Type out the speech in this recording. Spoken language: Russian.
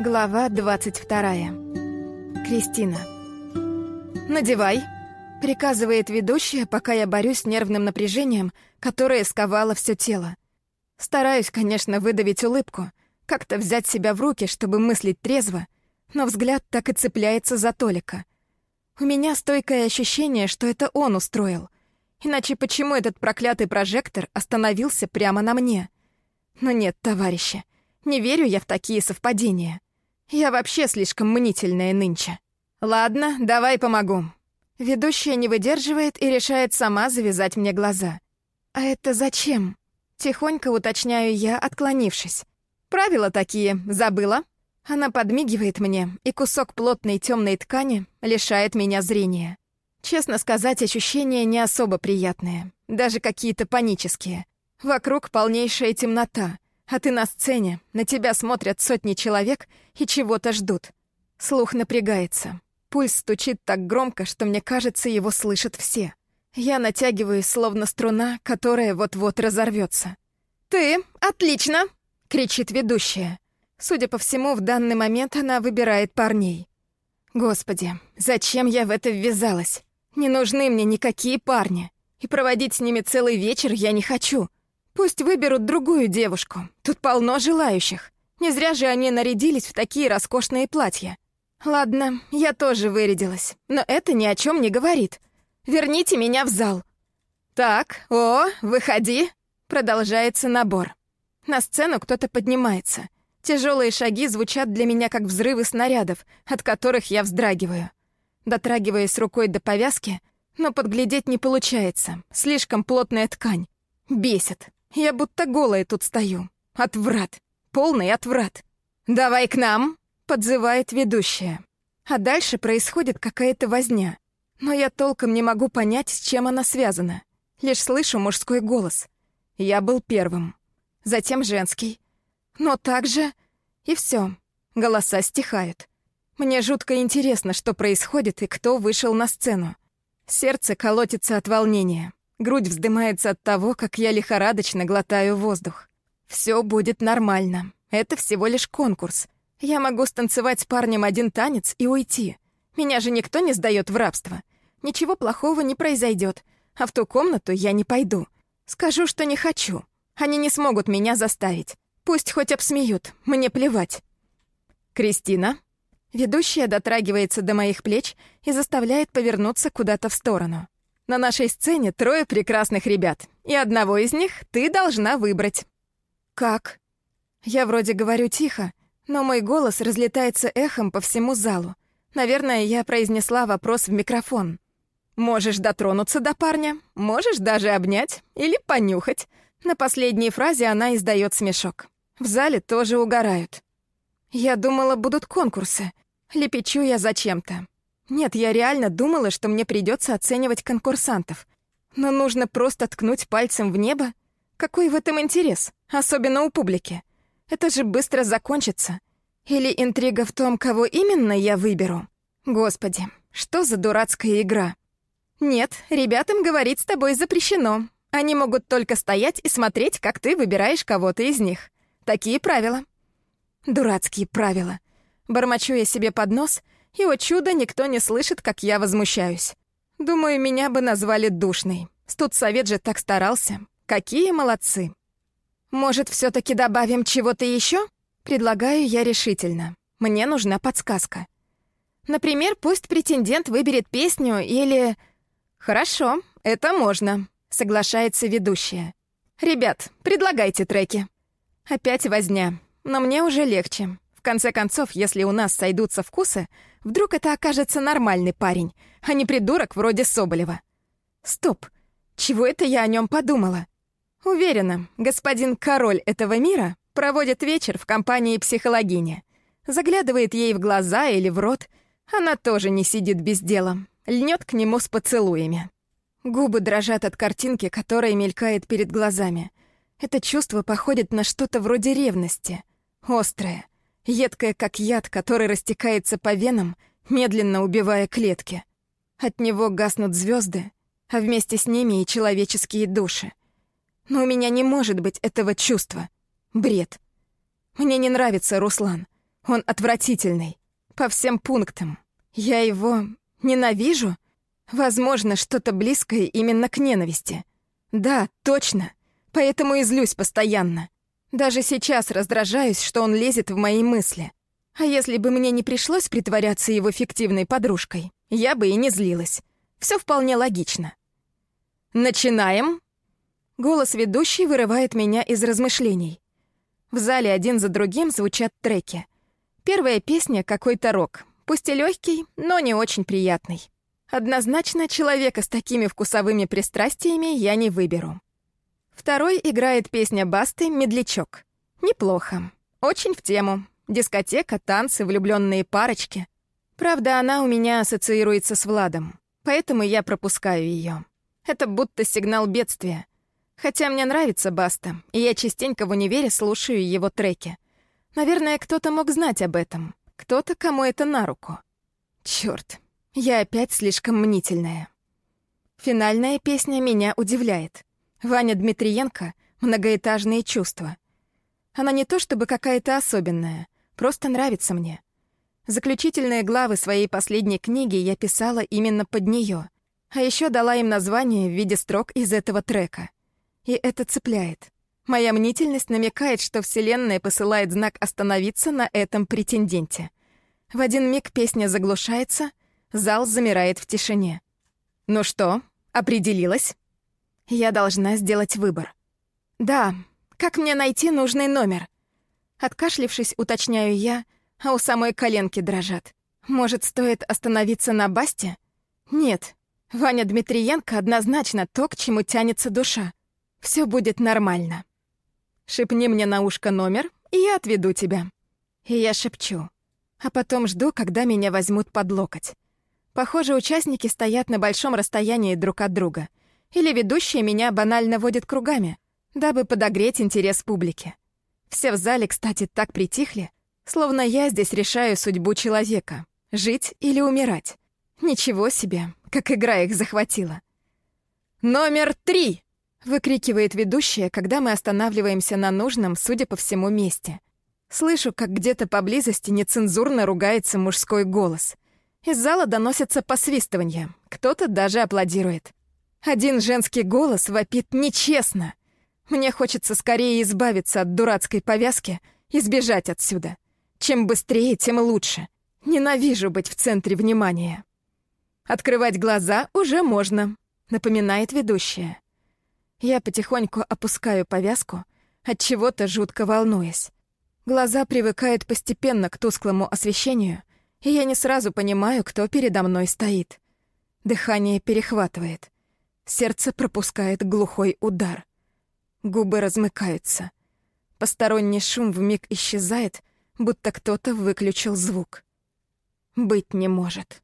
Глава 22. Кристина. «Надевай», — приказывает ведущая, пока я борюсь с нервным напряжением, которое сковало все тело. Стараюсь, конечно, выдавить улыбку, как-то взять себя в руки, чтобы мыслить трезво, но взгляд так и цепляется за Толика. У меня стойкое ощущение, что это он устроил. Иначе почему этот проклятый прожектор остановился прямо на мне? Но нет, товарищи, не верю я в такие совпадения. Я вообще слишком мнительная нынче. Ладно, давай помогу. Ведущая не выдерживает и решает сама завязать мне глаза. А это зачем? Тихонько уточняю я, отклонившись. Правила такие, забыла? Она подмигивает мне, и кусок плотной темной ткани лишает меня зрения. Честно сказать, ощущения не особо приятные, даже какие-то панические. Вокруг полнейшая темнота, а ты на сцене, на тебя смотрят сотни человек и чего-то ждут. Слух напрягается. Пульс стучит так громко, что мне кажется, его слышат все. Я натягиваюсь, словно струна, которая вот-вот разорвется. «Ты? Отлично!» — кричит ведущая. Судя по всему, в данный момент она выбирает парней. Господи, зачем я в это ввязалась? Не нужны мне никакие парни. И проводить с ними целый вечер я не хочу. Пусть выберут другую девушку. Тут полно желающих. Не зря же они нарядились в такие роскошные платья. Ладно, я тоже вырядилась, но это ни о чем не говорит. Верните меня в зал. Так, о, выходи. Продолжается набор. На сцену кто-то поднимается. Тяжелые шаги звучат для меня как взрывы снарядов, от которых я вздрагиваю. Дотрагиваясь рукой до повязки, но подглядеть не получается. Слишком плотная ткань. Бесит. Я будто голая тут стою. Отврат. Полный отврат. «Давай к нам!» — подзывает ведущая. А дальше происходит какая-то возня. Но я толком не могу понять, с чем она связана. Лишь слышу мужской голос. Я был первым. Затем женский. Но также... И все. Голоса стихают. Мне жутко интересно, что происходит и кто вышел на сцену. Сердце колотится от волнения. Грудь вздымается от того, как я лихорадочно глотаю воздух. Все будет нормально. Это всего лишь конкурс. Я могу станцевать с парнем один танец и уйти. Меня же никто не сдает в рабство. Ничего плохого не произойдет. А в ту комнату я не пойду. Скажу, что не хочу. Они не смогут меня заставить. Пусть хоть обсмеют. Мне плевать. Кристина. Ведущая дотрагивается до моих плеч и заставляет повернуться куда-то в сторону. На нашей сцене трое прекрасных ребят, и одного из них ты должна выбрать». «Как?» Я вроде говорю тихо, но мой голос разлетается эхом по всему залу. Наверное, я произнесла вопрос в микрофон. «Можешь дотронуться до парня, можешь даже обнять или понюхать». На последней фразе она издает смешок. В зале тоже угорают. Я думала, будут конкурсы. Лепечу я зачем-то. Нет, я реально думала, что мне придется оценивать конкурсантов. Но нужно просто ткнуть пальцем в небо? Какой в этом интерес? Особенно у публики. Это же быстро закончится. Или интрига в том, кого именно я выберу? Господи, что за дурацкая игра? Нет, ребятам говорить с тобой запрещено. Они могут только стоять и смотреть, как ты выбираешь кого-то из них. Такие правила. Дурацкие правила. Бормочу я себе под нос — и, о чудо, никто не слышит, как я возмущаюсь. Думаю, меня бы назвали душной. Студсовет же так старался. Какие молодцы. Может, все таки добавим чего-то еще? Предлагаю я решительно. Мне нужна подсказка. Например, пусть претендент выберет песню или... Хорошо, это можно, соглашается ведущая. Ребят, предлагайте треки. Опять возня, но мне уже легче. В конце концов, если у нас сойдутся вкусы, вдруг это окажется нормальный парень, а не придурок вроде Соболева. Стоп, чего это я о нем подумала? Уверена, господин король этого мира проводит вечер в компании психологини. Заглядывает ей в глаза или в рот. Она тоже не сидит без дела. Льнет к нему с поцелуями. Губы дрожат от картинки, которая мелькает перед глазами. Это чувство походит на что-то вроде ревности. Острое, едкое, как яд, который растекается по венам, медленно убивая клетки. От него гаснут звезды, а вместе с ними и человеческие души. Но у меня не может быть этого чувства. Бред. Мне не нравится Руслан. Он отвратительный. По всем пунктам. Я его ненавижу? Возможно, что-то близкое именно к ненависти. Да, точно. Поэтому и злюсь постоянно. Даже сейчас раздражаюсь, что он лезет в мои мысли. А если бы мне не пришлось притворяться его фиктивной подружкой, я бы и не злилась. Все вполне логично. «Начинаем?» Голос ведущей вырывает меня из размышлений. В зале один за другим звучат треки. Первая песня — какой-то рок. Пусть и легкий, но не очень приятный. Однозначно, человека с такими вкусовыми пристрастиями я не выберу. Второй играет песня Басты «Медлячок». Неплохо. Очень в тему. Дискотека, танцы, влюбленные парочки. Правда, она у меня ассоциируется с Владом, поэтому я пропускаю ее. Это будто сигнал бедствия. Хотя мне нравится Баста, и я частенько в универе слушаю его треки. Наверное, кто-то мог знать об этом. Кто-то, кому это на руку. Чёрт, я опять слишком мнительная. Финальная песня меня удивляет. Ваня Дмитриенко «Многоэтажные чувства». Она не то чтобы какая-то особенная, просто нравится мне. Заключительные главы своей последней книги я писала именно под нее, а еще дала им название в виде строк из этого трека — и это цепляет. Моя мнительность намекает, что Вселенная посылает знак остановиться на этом претенденте. В один миг песня заглушается, зал замирает в тишине. «Ну что, определилась?» Я должна сделать выбор. «Да, как мне найти нужный номер?» Откашлившись, уточняю я, а у самой коленки дрожат. «Может, стоит остановиться на басте?» «Нет, Ваня Дмитриенко однозначно то, к чему тянется душа. Все будет нормально. Шепни мне на ушко номер, и я отведу тебя. И я шепчу. А потом жду, когда меня возьмут под локоть. Похоже, участники стоят на большом расстоянии друг от друга. Или ведущие меня банально водят кругами, дабы подогреть интерес публики. Все в зале, кстати, так притихли, словно я здесь решаю судьбу человека — жить или умирать. Ничего себе, как игра их захватила. «Номер три!» Выкрикивает ведущая, когда мы останавливаемся на нужном, судя по всему, месте. Слышу, как где-то поблизости нецензурно ругается мужской голос. Из зала доносятся посвистывания, кто-то даже аплодирует. Один женский голос вопит нечестно. Мне хочется скорее избавиться от дурацкой повязки и сбежать отсюда. Чем быстрее, тем лучше. Ненавижу быть в центре внимания. Открывать глаза уже можно, напоминает ведущая. Я потихоньку опускаю повязку, от чего-то жутко волнуясь. Глаза привыкают постепенно к тусклому освещению, и я не сразу понимаю, кто передо мной стоит. Дыхание перехватывает. Сердце пропускает глухой удар. Губы размыкаются. Посторонний шум вмиг исчезает, будто кто-то выключил звук. Быть не может.